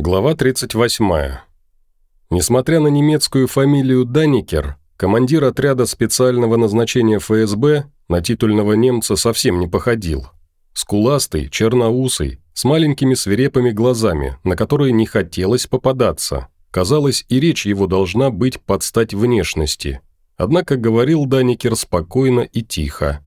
Глава 38. Несмотря на немецкую фамилию Даникер, командир отряда специального назначения ФСБ на титульного немца совсем не походил. Скуластый, черноусый, с маленькими свирепыми глазами, на которые не хотелось попадаться. Казалось, и речь его должна быть под стать внешности. Однако говорил Даникер спокойно и тихо.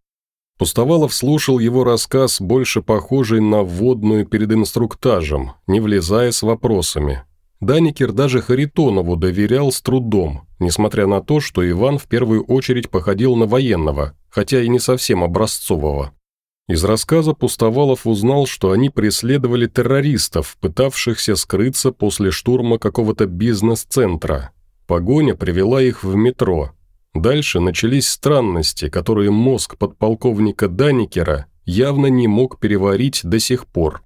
Пустовалов слушал его рассказ, больше похожий на вводную перед инструктажем, не влезая с вопросами. Даникер даже Харитонову доверял с трудом, несмотря на то, что Иван в первую очередь походил на военного, хотя и не совсем образцового. Из рассказа Пустовалов узнал, что они преследовали террористов, пытавшихся скрыться после штурма какого-то бизнес-центра. Погоня привела их в метро – Дальше начались странности, которые мозг подполковника Даникера явно не мог переварить до сих пор.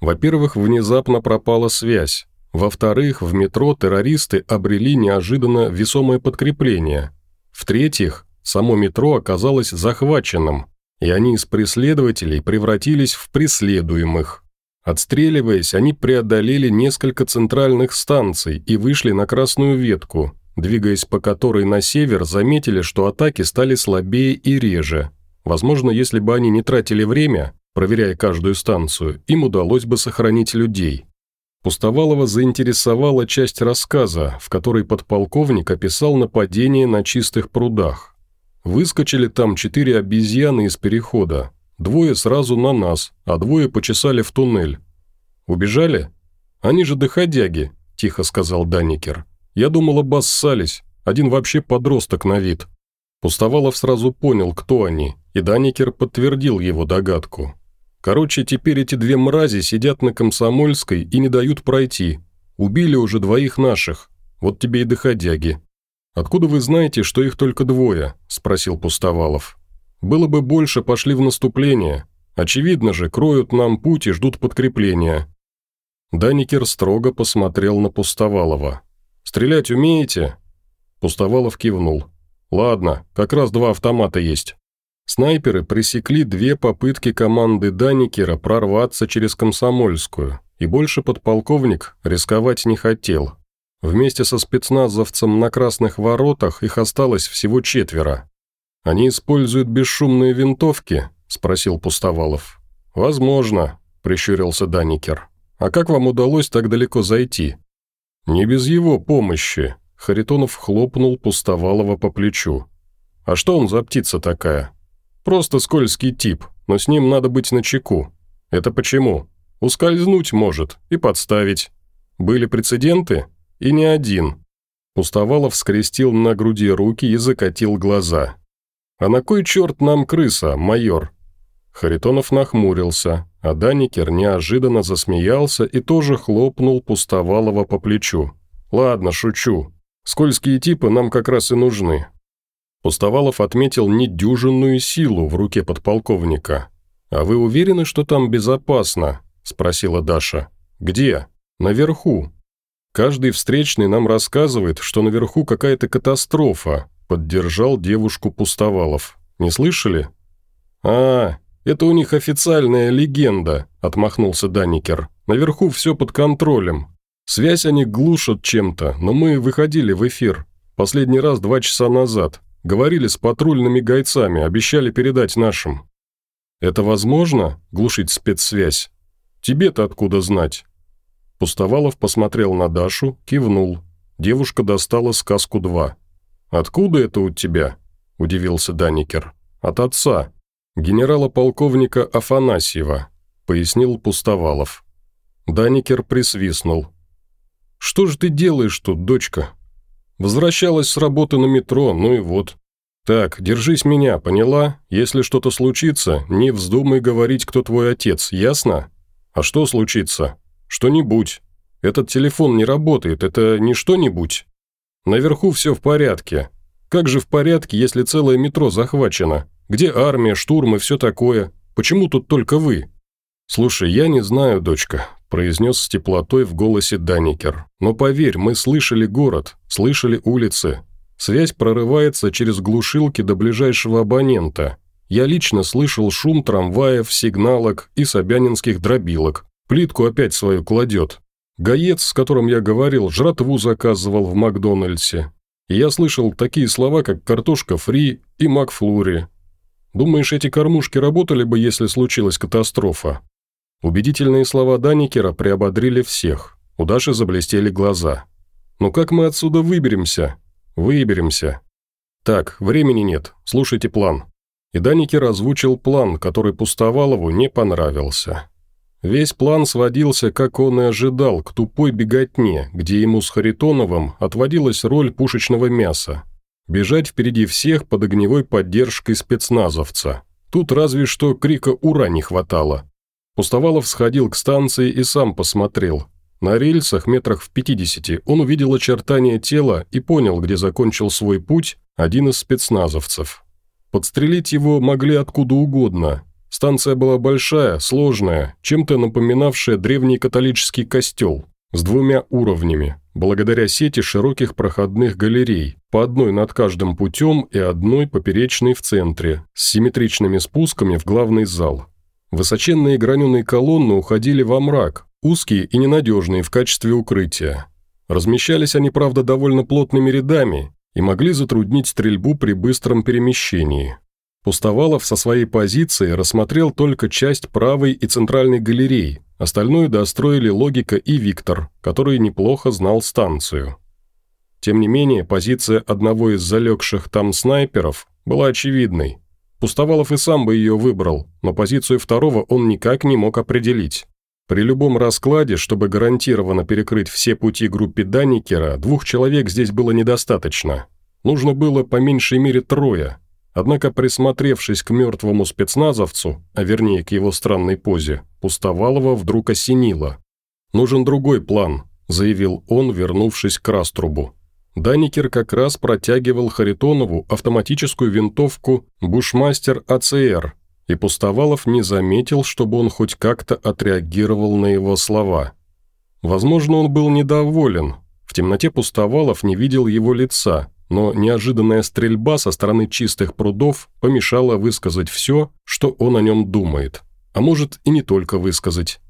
Во-первых, внезапно пропала связь. Во-вторых, в метро террористы обрели неожиданно весомое подкрепление. В-третьих, само метро оказалось захваченным, и они из преследователей превратились в преследуемых. Отстреливаясь, они преодолели несколько центральных станций и вышли на красную ветку, двигаясь по которой на север, заметили, что атаки стали слабее и реже. Возможно, если бы они не тратили время, проверяя каждую станцию, им удалось бы сохранить людей. Пустовалова заинтересовала часть рассказа, в которой подполковник описал нападение на чистых прудах. Выскочили там четыре обезьяны из перехода. Двое сразу на нас, а двое почесали в туннель. «Убежали?» «Они же доходяги», – тихо сказал Даникер. Я думал, обоссались. Один вообще подросток на вид. Пустовалов сразу понял, кто они, и Даникер подтвердил его догадку. Короче, теперь эти две мрази сидят на Комсомольской и не дают пройти. Убили уже двоих наших. Вот тебе и доходяги. «Откуда вы знаете, что их только двое?» – спросил Пустовалов. «Было бы больше, пошли в наступление. Очевидно же, кроют нам путь и ждут подкрепления». Даникер строго посмотрел на Пустовалова. «Стрелять умеете?» Пустовалов кивнул. «Ладно, как раз два автомата есть». Снайперы пресекли две попытки команды Даникера прорваться через Комсомольскую, и больше подполковник рисковать не хотел. Вместе со спецназовцем на Красных Воротах их осталось всего четверо. «Они используют бесшумные винтовки?» – спросил Пустовалов. «Возможно», – прищурился Даникер. «А как вам удалось так далеко зайти?» «Не без его помощи», – Харитонов хлопнул Пустовалова по плечу. «А что он за птица такая?» «Просто скользкий тип, но с ним надо быть начеку. Это почему? Ускользнуть может и подставить. Были прецеденты? И не один». Пустовалов скрестил на груди руки и закатил глаза. «А на кой черт нам крыса, майор?» Харитонов нахмурился, а Даникер неожиданно засмеялся и тоже хлопнул Пустовалова по плечу. «Ладно, шучу. Скользкие типы нам как раз и нужны». Пустовалов отметил недюжинную силу в руке подполковника. «А вы уверены, что там безопасно?» – спросила Даша. «Где?» «Наверху». «Каждый встречный нам рассказывает, что наверху какая-то катастрофа», – поддержал девушку Пустовалов. «Не слышали?» «А, «Это у них официальная легенда», – отмахнулся Даникер. «Наверху все под контролем. Связь они глушат чем-то, но мы выходили в эфир. Последний раз два часа назад. Говорили с патрульными гайцами, обещали передать нашим». «Это возможно, глушить спецсвязь? Тебе-то откуда знать?» Пустовалов посмотрел на Дашу, кивнул. Девушка достала сказку 2. «Откуда это у тебя?» – удивился Даникер. «От отца генерала-полковника Афанасьева», – пояснил Пустовалов. Даникер присвистнул. «Что же ты делаешь тут, дочка?» «Возвращалась с работы на метро, ну и вот». «Так, держись меня, поняла? Если что-то случится, не вздумай говорить, кто твой отец, ясно? А что случится? Что-нибудь. Этот телефон не работает, это не что-нибудь. Наверху все в порядке. Как же в порядке, если целое метро захвачено? Где армия, штурм и все такое? Почему тут только вы?» «Слушай, я не знаю, дочка», – произнес с теплотой в голосе Даникер. «Но поверь, мы слышали город, слышали улицы. Связь прорывается через глушилки до ближайшего абонента. Я лично слышал шум трамваев, сигналок и собянинских дробилок. Плитку опять свою кладет. Гаец, с которым я говорил, жратву заказывал в Макдональдсе. И я слышал такие слова, как «картошка фри» и «макфлури». Думаешь, эти кормушки работали бы, если случилась катастрофа?» Убедительные слова Даникера приободрили всех. У Даши заблестели глаза. «Ну как мы отсюда выберемся?» «Выберемся». «Так, времени нет. Слушайте план». И Даникер озвучил план, который Пустовалову не понравился. Весь план сводился, как он и ожидал, к тупой беготне, где ему с Харитоновым отводилась роль пушечного мяса. Бежать впереди всех под огневой поддержкой спецназовца. Тут разве что крика «Ура!» не хватало. Пустовалов сходил к станции и сам посмотрел. На рельсах метрах в 50 он увидел очертания тела и понял, где закончил свой путь один из спецназовцев. Подстрелить его могли откуда угодно. Станция была большая, сложная, чем-то напоминавшая древний католический костел с двумя уровнями, благодаря сети широких проходных галерей, по одной над каждым путем и одной поперечной в центре, с симметричными спусками в главный зал. Высоченные граненые колонны уходили во мрак, узкие и ненадежные в качестве укрытия. Размещались они, правда, довольно плотными рядами и могли затруднить стрельбу при быстром перемещении. Пустовалов со своей позиции рассмотрел только часть правой и центральной галерей, остальное достроили Логика и Виктор, который неплохо знал станцию. Тем не менее, позиция одного из залегших там снайперов была очевидной. Пустовалов и сам бы ее выбрал, но позицию второго он никак не мог определить. При любом раскладе, чтобы гарантированно перекрыть все пути группе Данникера, двух человек здесь было недостаточно. Нужно было по меньшей мере трое. Однако, присмотревшись к мертвому спецназовцу, а вернее к его странной позе, Пустовалова вдруг осенило. «Нужен другой план», – заявил он, вернувшись к Раструбу. Даникер как раз протягивал Харитонову автоматическую винтовку «Бушмастер АЦР», и Пустовалов не заметил, чтобы он хоть как-то отреагировал на его слова. Возможно, он был недоволен. В темноте Пустовалов не видел его лица, но неожиданная стрельба со стороны чистых прудов помешала высказать все, что он о нем думает. А может и не только высказать.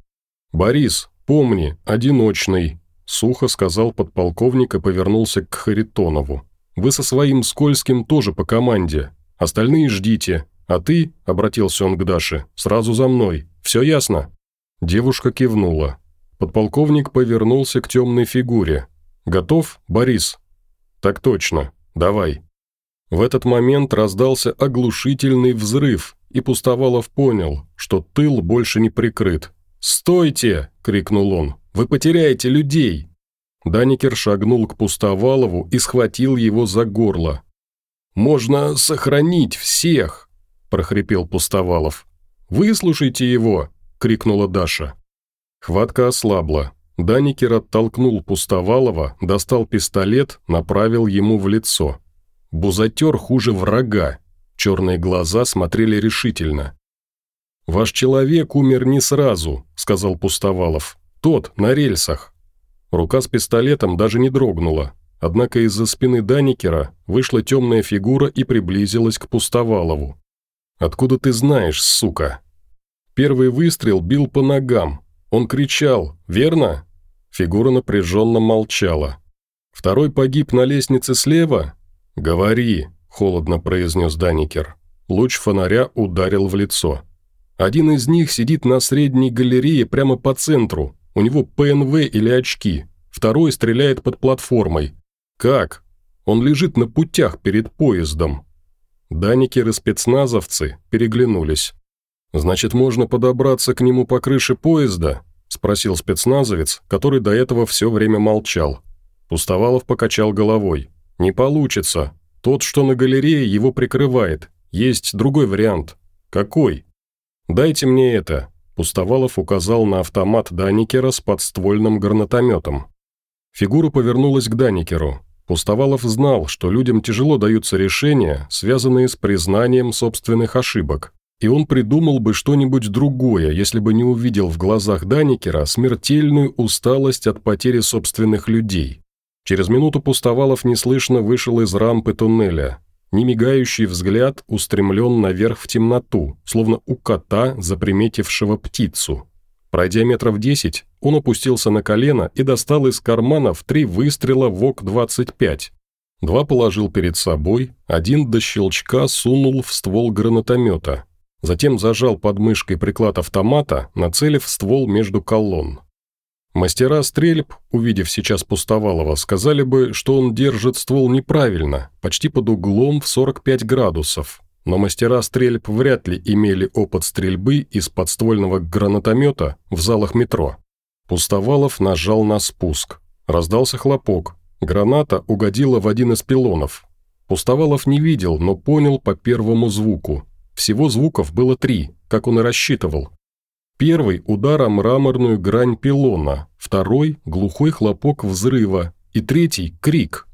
«Борис, помни, одиночный», Сухо сказал подполковник и повернулся к Харитонову. «Вы со своим Скользким тоже по команде. Остальные ждите. А ты, — обратился он к Даше, — сразу за мной. Все ясно?» Девушка кивнула. Подполковник повернулся к темной фигуре. «Готов, Борис?» «Так точно. Давай». В этот момент раздался оглушительный взрыв, и Пустовалов понял, что тыл больше не прикрыт. «Стойте!» – крикнул он. Вы потеряете людей!» Даникер шагнул к Пустовалову и схватил его за горло. «Можно сохранить всех!» – прохрипел Пустовалов. «Выслушайте его!» – крикнула Даша. Хватка ослабла. Даникер оттолкнул Пустовалова, достал пистолет, направил ему в лицо. Бузатер хуже врага. Черные глаза смотрели решительно. «Ваш человек умер не сразу», – сказал Пустовалов. «Тот, на рельсах». Рука с пистолетом даже не дрогнула, однако из-за спины Даникера вышла темная фигура и приблизилась к Пустовалову. «Откуда ты знаешь, сука?» Первый выстрел бил по ногам. Он кричал «Верно?» Фигура напряженно молчала. «Второй погиб на лестнице слева?» «Говори», – холодно произнес Даникер. Луч фонаря ударил в лицо. «Один из них сидит на средней галерее прямо по центру, у него ПНВ или очки. Второй стреляет под платформой. Как? Он лежит на путях перед поездом. Даникер и спецназовцы переглянулись. «Значит, можно подобраться к нему по крыше поезда?» – спросил спецназовец, который до этого все время молчал. Пустовалов покачал головой. «Не получится. Тот, что на галерее, его прикрывает. Есть другой вариант. Какой? Дайте мне это. Пустовалов указал на автомат Даникера с подствольным гранатометом. Фигура повернулась к Даникеру. Пустовалов знал, что людям тяжело даются решения, связанные с признанием собственных ошибок. И он придумал бы что-нибудь другое, если бы не увидел в глазах Даникера смертельную усталость от потери собственных людей. Через минуту Пустовалов неслышно вышел из рампы туннеля. Немигающий взгляд устремлен наверх в темноту, словно у кота, заприметившего птицу. Пройдя метров десять, он опустился на колено и достал из кармана в три выстрела ВОК-25. Два положил перед собой, один до щелчка сунул в ствол гранатомета. Затем зажал под мышкой приклад автомата, нацелив ствол между колонн. Мастера стрельб, увидев сейчас Пустовалова, сказали бы, что он держит ствол неправильно, почти под углом в 45 градусов. Но мастера стрельб вряд ли имели опыт стрельбы из подствольного гранатомета в залах метро. Пустовалов нажал на спуск. Раздался хлопок. Граната угодила в один из пилонов. Пустовалов не видел, но понял по первому звуку. Всего звуков было три, как он и рассчитывал. Первый – удар о мраморную грань пилона, второй – глухой хлопок взрыва и третий – крик.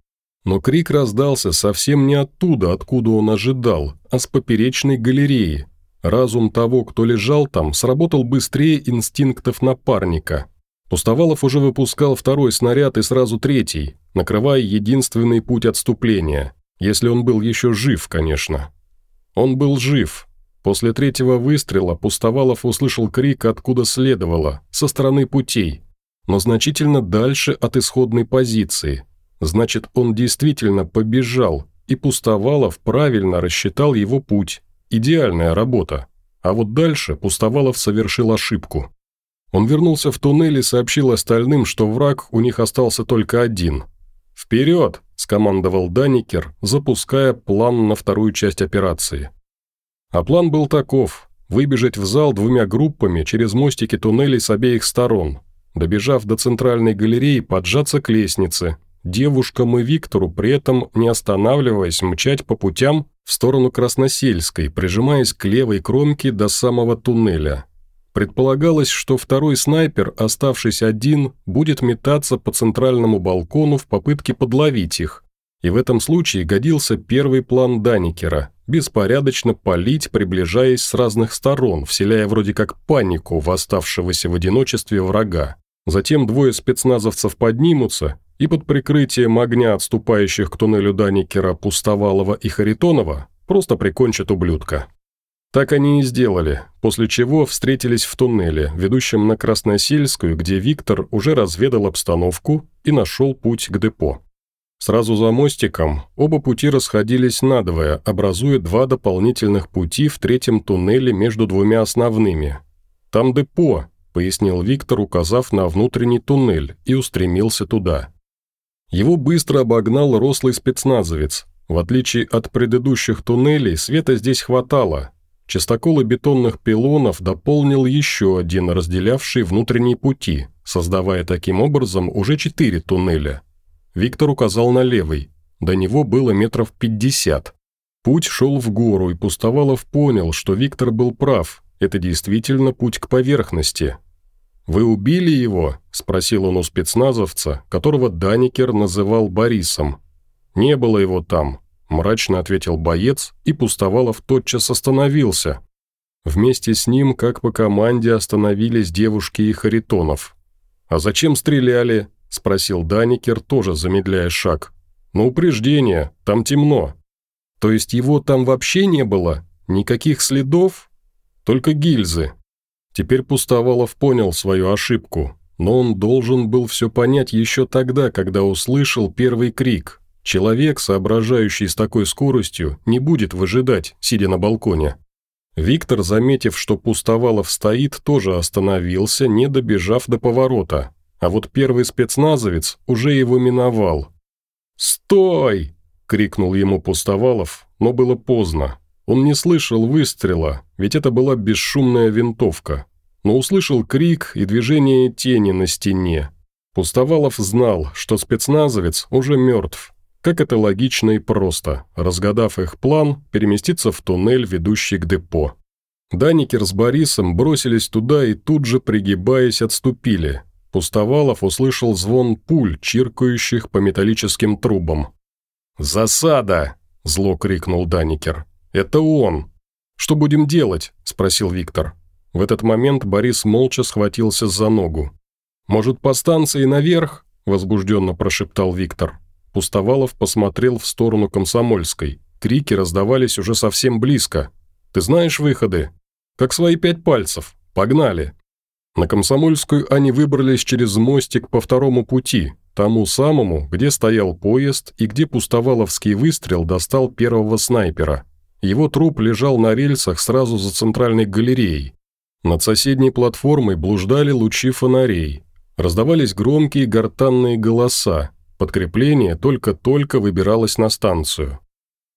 Но крик раздался совсем не оттуда, откуда он ожидал, а с поперечной галереи. Разум того, кто лежал там, сработал быстрее инстинктов напарника. Пустовалов уже выпускал второй снаряд и сразу третий, накрывая единственный путь отступления, если он был еще жив, конечно. Он был жив, После третьего выстрела Пустовалов услышал крик откуда следовало, со стороны путей, но значительно дальше от исходной позиции. Значит, он действительно побежал, и Пустовалов правильно рассчитал его путь. Идеальная работа. А вот дальше Пустовалов совершил ошибку. Он вернулся в туннель и сообщил остальным, что враг у них остался только один. «Вперед!» – скомандовал Даникер, запуская план на вторую часть операции. А план был таков – выбежать в зал двумя группами через мостики туннелей с обеих сторон, добежав до центральной галереи, поджаться к лестнице, девушкам и Виктору при этом не останавливаясь мчать по путям в сторону Красносельской, прижимаясь к левой кромке до самого туннеля. Предполагалось, что второй снайпер, оставшись один, будет метаться по центральному балкону в попытке подловить их, и в этом случае годился первый план Даникера – беспорядочно палить, приближаясь с разных сторон, вселяя вроде как панику в оставшегося в одиночестве врага. Затем двое спецназовцев поднимутся и под прикрытием огня отступающих к туннелю Даникера, Пустовалова и Харитонова просто прикончат ублюдка. Так они и сделали, после чего встретились в туннеле, ведущем на Красносельскую, где Виктор уже разведал обстановку и нашел путь к депо. Сразу за мостиком оба пути расходились надвое, образуя два дополнительных пути в третьем туннеле между двумя основными. «Там депо», – пояснил Виктор, указав на внутренний туннель, и устремился туда. Его быстро обогнал рослый спецназовец. В отличие от предыдущих туннелей, света здесь хватало. Частоколы бетонных пилонов дополнил еще один, разделявший внутренние пути, создавая таким образом уже четыре туннеля – Виктор указал на левый. До него было метров пятьдесят. Путь шел в гору, и Пустовалов понял, что Виктор был прав. Это действительно путь к поверхности. «Вы убили его?» – спросил он у спецназовца, которого Даникер называл Борисом. «Не было его там», – мрачно ответил боец, и Пустовалов тотчас остановился. Вместе с ним, как по команде, остановились девушки и Харитонов. «А зачем стреляли?» – спросил Даникер, тоже замедляя шаг. «На упреждение, там темно». «То есть его там вообще не было? Никаких следов?» «Только гильзы». Теперь Пустовалов понял свою ошибку, но он должен был все понять еще тогда, когда услышал первый крик. Человек, соображающий с такой скоростью, не будет выжидать, сидя на балконе. Виктор, заметив, что Пустовалов стоит, тоже остановился, не добежав до поворота, а вот первый спецназовец уже его миновал. «Стой!» – крикнул ему Пустовалов, но было поздно. Он не слышал выстрела, ведь это была бесшумная винтовка. Но услышал крик и движение тени на стене. Пустовалов знал, что спецназовец уже мертв. Как это логично и просто, разгадав их план, переместиться в туннель, ведущий к депо. Даникер с Борисом бросились туда и тут же, пригибаясь, отступили, Пустовалов услышал звон пуль, чиркающих по металлическим трубам. «Засада!» – зло крикнул Даникер. «Это он!» «Что будем делать?» – спросил Виктор. В этот момент Борис молча схватился за ногу. «Может, по станции наверх?» – возбужденно прошептал Виктор. Пустовалов посмотрел в сторону Комсомольской. Крики раздавались уже совсем близко. «Ты знаешь выходы?» «Как свои пять пальцев. Погнали!» На Комсомольскую они выбрались через мостик по второму пути, тому самому, где стоял поезд и где пустоваловский выстрел достал первого снайпера. Его труп лежал на рельсах сразу за центральной галереей. Над соседней платформой блуждали лучи фонарей. Раздавались громкие гортанные голоса. Подкрепление только-только выбиралось на станцию.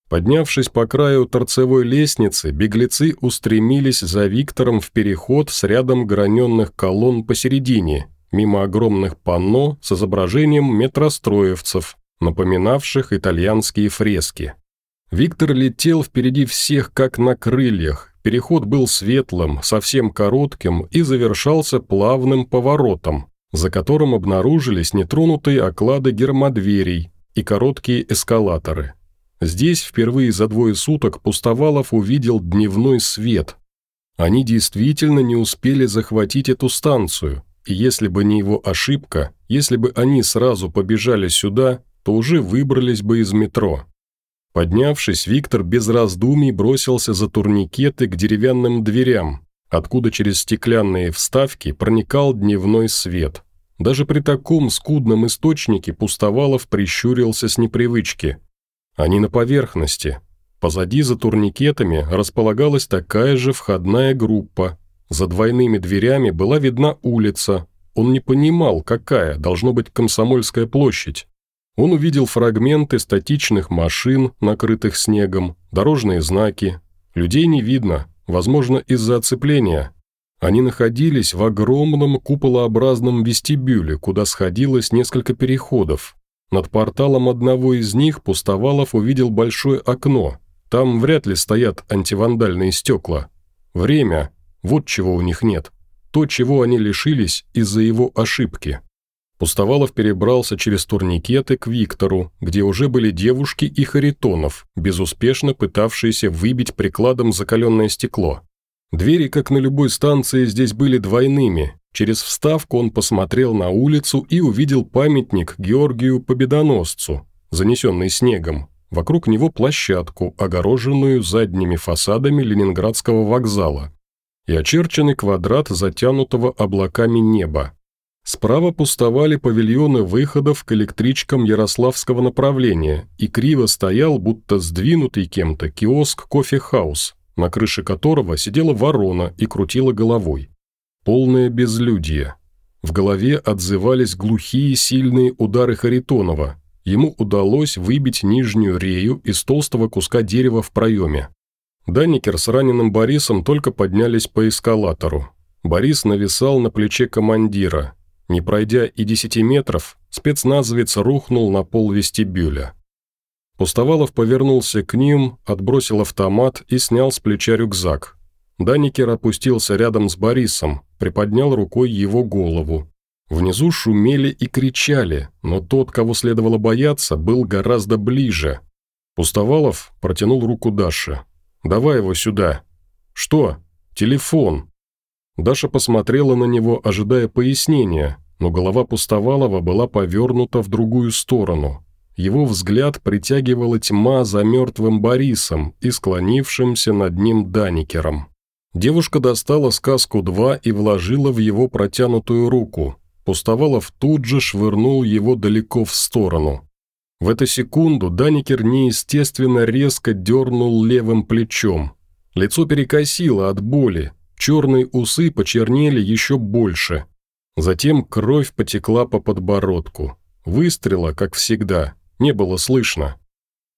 Поднявшись по краю торцевой лестницы, беглецы устремились за Виктором в переход с рядом граненных колонн посередине, мимо огромных панно с изображением метростроевцев, напоминавших итальянские фрески. Виктор летел впереди всех, как на крыльях. Переход был светлым, совсем коротким и завершался плавным поворотом, за которым обнаружились нетронутые оклады гермодверей и короткие эскалаторы. Здесь впервые за двое суток Пустовалов увидел дневной свет. Они действительно не успели захватить эту станцию, и если бы не его ошибка, если бы они сразу побежали сюда, то уже выбрались бы из метро. Поднявшись, Виктор без раздумий бросился за турникеты к деревянным дверям, откуда через стеклянные вставки проникал дневной свет. Даже при таком скудном источнике Пустовалов прищурился с непривычки – они на поверхности. Позади за турникетами располагалась такая же входная группа. За двойными дверями была видна улица. Он не понимал, какая, должно быть Комсомольская площадь. Он увидел фрагменты статичных машин, накрытых снегом, дорожные знаки. Людей не видно, возможно, из-за оцепления. Они находились в огромном куполообразном вестибюле, куда сходилось несколько переходов. Над порталом одного из них Пустовалов увидел большое окно. Там вряд ли стоят антивандальные стекла. Время. Вот чего у них нет. То, чего они лишились из-за его ошибки. Пустовалов перебрался через турникеты к Виктору, где уже были девушки и Харитонов, безуспешно пытавшиеся выбить прикладом закаленное стекло. Двери, как на любой станции, здесь были двойными, Через вставку он посмотрел на улицу и увидел памятник Георгию Победоносцу, занесенный снегом. Вокруг него площадку, огороженную задними фасадами Ленинградского вокзала, и очерченный квадрат затянутого облаками неба. Справа пустовали павильоны выходов к электричкам Ярославского направления, и криво стоял, будто сдвинутый кем-то, киоск «Кофе-хаус», на крыше которого сидела ворона и крутила головой. Полное безлюдье. В голове отзывались глухие сильные удары Харитонова. Ему удалось выбить нижнюю рею из толстого куска дерева в проеме. Данникер с раненым Борисом только поднялись по эскалатору. Борис нависал на плече командира. Не пройдя и десяти метров, спецназовец рухнул на пол вестибюля. Пустовалов повернулся к ним, отбросил автомат и снял с плеча рюкзак. Даникер опустился рядом с Борисом, приподнял рукой его голову. Внизу шумели и кричали, но тот, кого следовало бояться, был гораздо ближе. Пустовалов протянул руку Даше. «Давай его сюда». «Что?» «Телефон». Даша посмотрела на него, ожидая пояснения, но голова Пустовалова была повернута в другую сторону. Его взгляд притягивала тьма за мертвым Борисом и склонившимся над ним Даникером. Девушка достала сказку-2 и вложила в его протянутую руку. Пустовалов тут же швырнул его далеко в сторону. В эту секунду Даникер неестественно резко дернул левым плечом. Лицо перекосило от боли, черные усы почернели еще больше. Затем кровь потекла по подбородку. Выстрела, как всегда, не было слышно.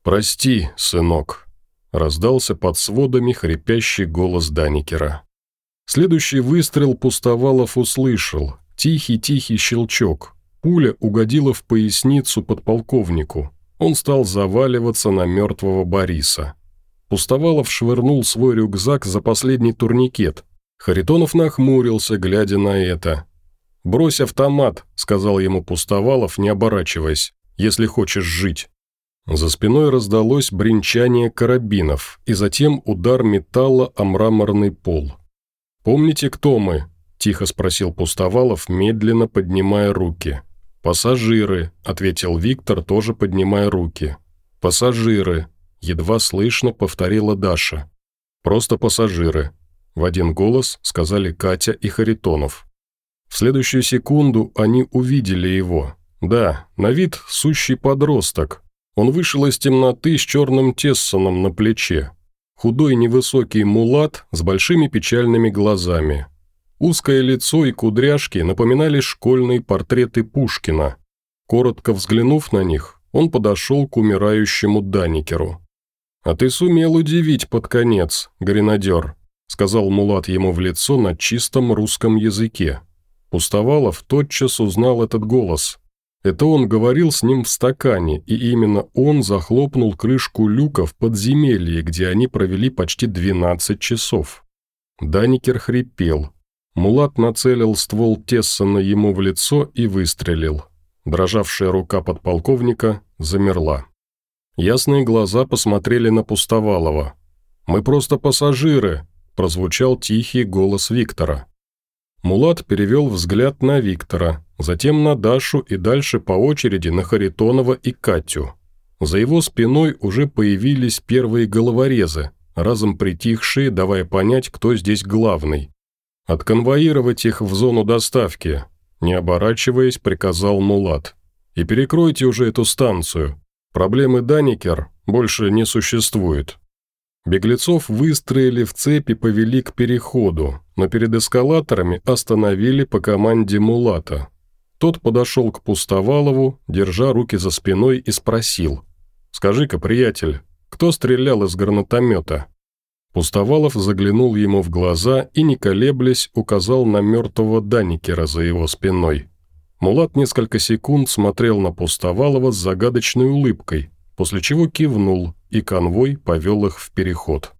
«Прости, сынок», Раздался под сводами хрипящий голос Даникера. Следующий выстрел Пустовалов услышал. Тихий-тихий щелчок. Пуля угодила в поясницу подполковнику. Он стал заваливаться на мертвого Бориса. Пустовалов швырнул свой рюкзак за последний турникет. Харитонов нахмурился, глядя на это. «Брось автомат», — сказал ему Пустовалов, не оборачиваясь, «если хочешь жить». За спиной раздалось бренчание карабинов и затем удар металла о мраморный пол. «Помните, кто мы?» – тихо спросил Пустовалов, медленно поднимая руки. «Пассажиры», – ответил Виктор, тоже поднимая руки. «Пассажиры», – едва слышно повторила Даша. «Просто пассажиры», – в один голос сказали Катя и Харитонов. В следующую секунду они увидели его. Да, на вид сущий подросток. Он вышел из темноты с черным тессоном на плече. Худой невысокий мулат с большими печальными глазами. Узкое лицо и кудряшки напоминали школьные портреты Пушкина. Коротко взглянув на них, он подошел к умирающему Даникеру. «А ты сумел удивить под конец, гренадер», сказал Мулат ему в лицо на чистом русском языке. Пустовалов тотчас узнал этот голос. Это он говорил с ним в стакане, и именно он захлопнул крышку люка в подземелье, где они провели почти 12 часов. Даникер хрипел. Мулат нацелил ствол Тессона ему в лицо и выстрелил. Дрожавшая рука подполковника замерла. Ясные глаза посмотрели на Пустовалова. «Мы просто пассажиры», – прозвучал тихий голос Виктора. Мулат перевел взгляд на Виктора, затем на Дашу и дальше по очереди на Харитонова и Катю. За его спиной уже появились первые головорезы, разом притихшие, давая понять, кто здесь главный. «Отконвоировать их в зону доставки», не оборачиваясь, приказал Мулат. «И перекройте уже эту станцию. Проблемы Даникер больше не существует». Беглецов выстроили в цепи повели к переходу, но перед эскалаторами остановили по команде Мулата. Тот подошел к Пустовалову, держа руки за спиной и спросил. «Скажи-ка, приятель, кто стрелял из гранатомета?» Пустовалов заглянул ему в глаза и, не колеблясь, указал на мертвого Даникера за его спиной. Мулат несколько секунд смотрел на Пустовалова с загадочной улыбкой, после чего кивнул, и конвой повел их в переход.